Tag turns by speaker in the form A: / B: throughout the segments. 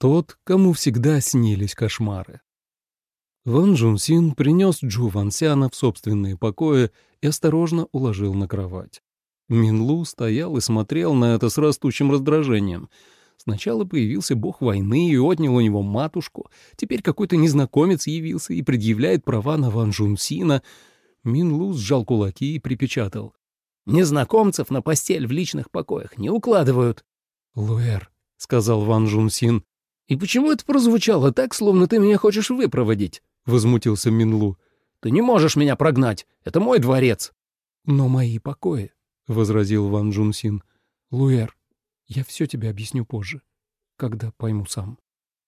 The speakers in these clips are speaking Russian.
A: Тот, кому всегда снились кошмары. Ван Джунсин принес Джу Вансяна в собственные покои и осторожно уложил на кровать. Минлу стоял и смотрел на это с растущим раздражением. Сначала появился бог войны и отнял у него матушку, теперь какой-то незнакомец явился и предъявляет права на Ван Джунсина. Минлу сжал кулаки и припечатал. «Незнакомцев на постель в личных покоях не укладывают». «Луэр», — сказал Ван Джунсин. «И почему это прозвучало так, словно ты меня хочешь выпроводить?» — возмутился Минлу. «Ты не можешь меня прогнать. Это мой дворец». «Но мои покои», — возразил Ван Джунсин. «Луэр, я все тебе объясню позже, когда пойму сам».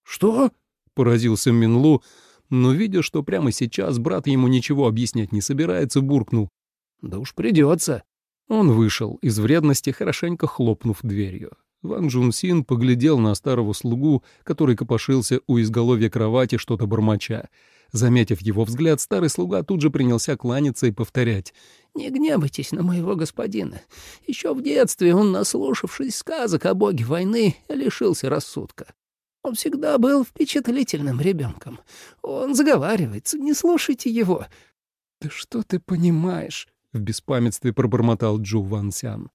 A: «Что?» — поразился Минлу, но, видя, что прямо сейчас брат ему ничего объяснять не собирается, буркнул. «Да уж придется». Он вышел, из вредности хорошенько хлопнув дверью. Ван Джунсин поглядел на старого слугу, который копошился у изголовья кровати что-то бормоча. Заметив его взгляд, старый слуга тут же принялся кланяться и повторять. «Не гневайтесь на моего господина. Еще в детстве он, наслушавшись сказок о боге войны, лишился рассудка. Он всегда был впечатлительным ребенком. Он заговаривается, не слушайте его». «Да что ты понимаешь?» — в беспамятстве пробормотал Джу Ван Сян.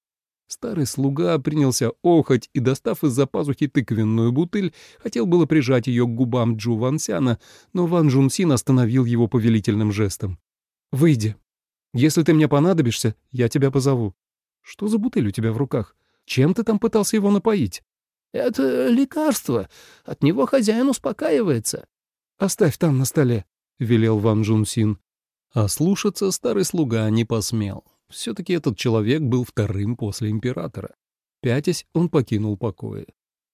A: Старый слуга принялся охоть и, достав из-за пазухи тыквенную бутыль, хотел было прижать ее к губам Джу Вансяна, но Ван Джунсин остановил его повелительным жестом. «Выйди. Если ты мне понадобишься, я тебя позову. Что за бутыль у тебя в руках? Чем ты там пытался его напоить?» «Это лекарство. От него хозяин успокаивается». «Оставь там на столе», — велел Ван Джунсин. А слушаться старый слуга не посмел. Все-таки этот человек был вторым после императора. Пятясь, он покинул покои.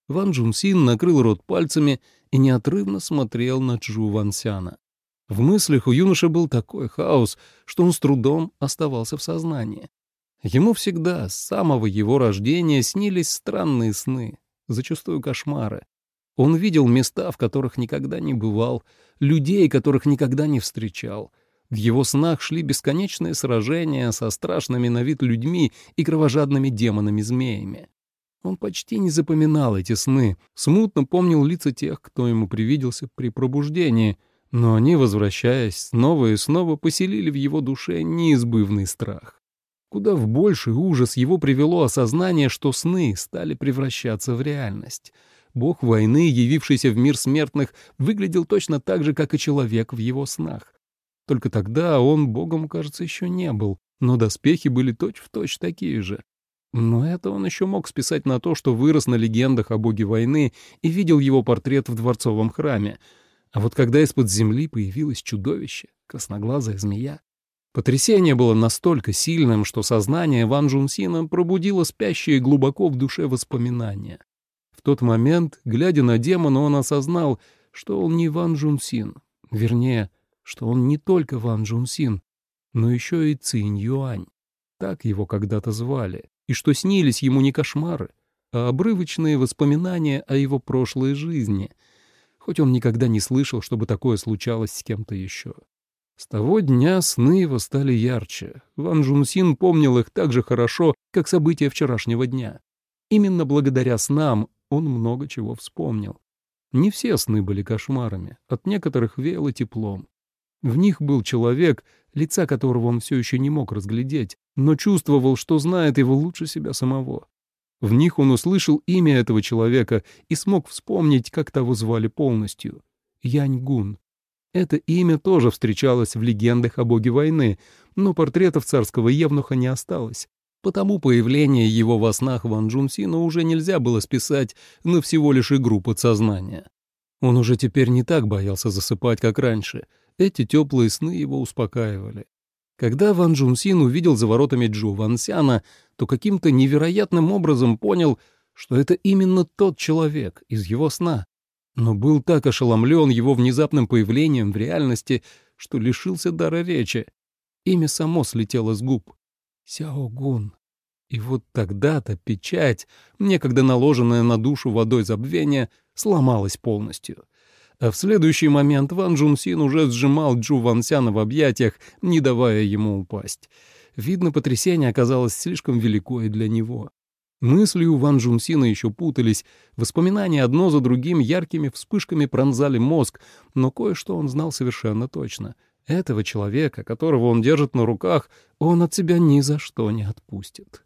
A: Ван Джунсин накрыл рот пальцами и неотрывно смотрел на Чжу Вансяна. В мыслях у юноши был такой хаос, что он с трудом оставался в сознании. Ему всегда, с самого его рождения, снились странные сны, зачастую кошмары. Он видел места, в которых никогда не бывал, людей, которых никогда не встречал — в его снах шли бесконечные сражения со страшными на вид людьми и кровожадными демонами-змеями. Он почти не запоминал эти сны, смутно помнил лица тех, кто ему привиделся при пробуждении, но они, возвращаясь, снова и снова поселили в его душе неизбывный страх. Куда в больший ужас его привело осознание, что сны стали превращаться в реальность. Бог войны, явившийся в мир смертных, выглядел точно так же, как и человек в его снах. Только тогда он богом, кажется, еще не был, но доспехи были точь-в-точь точь такие же. Но это он еще мог списать на то, что вырос на легендах о боге войны и видел его портрет в дворцовом храме. А вот когда из-под земли появилось чудовище, красноглазая змея, потрясение было настолько сильным, что сознание Ван Джунсина пробудило спящие глубоко в душе воспоминания. В тот момент, глядя на демона, он осознал, что он не Ван Джунсин, вернее, что он не только Ван Джунсин, но еще и Цинь Юань. Так его когда-то звали, и что снились ему не кошмары, а обрывочные воспоминания о его прошлой жизни, хоть он никогда не слышал, чтобы такое случалось с кем-то еще. С того дня сны его стали ярче. Ван Джунсин помнил их так же хорошо, как события вчерашнего дня. Именно благодаря снам он много чего вспомнил. Не все сны были кошмарами, от некоторых веяло теплом. В них был человек, лица которого он все еще не мог разглядеть, но чувствовал, что знает его лучше себя самого. В них он услышал имя этого человека и смог вспомнить, как того звали полностью — Яньгун. Это имя тоже встречалось в легендах о боге войны, но портретов царского евнуха не осталось. Потому появление его во снах Ван Джунсина уже нельзя было списать на всего лишь игру подсознания. Он уже теперь не так боялся засыпать, как раньше — эти теплые сны его успокаивали. Когда Ван Джунсин увидел за воротами Джу Ван Сяна, то каким-то невероятным образом понял, что это именно тот человек из его сна. Но был так ошеломлен его внезапным появлением в реальности, что лишился дара речи. Имя само слетело с губ. Сяо Гун. И вот тогда-то печать, некогда наложенная на душу водой забвения, сломалась полностью а в следующий момент Ван Джунсин уже сжимал Джу Вансяна в объятиях, не давая ему упасть. Видно, потрясение оказалось слишком велико и для него. Мысли у Ван Джунсина еще путались, воспоминания одно за другим яркими вспышками пронзали мозг, но кое-что он знал совершенно точно. Этого человека, которого он держит на руках, он от себя ни за что не отпустит.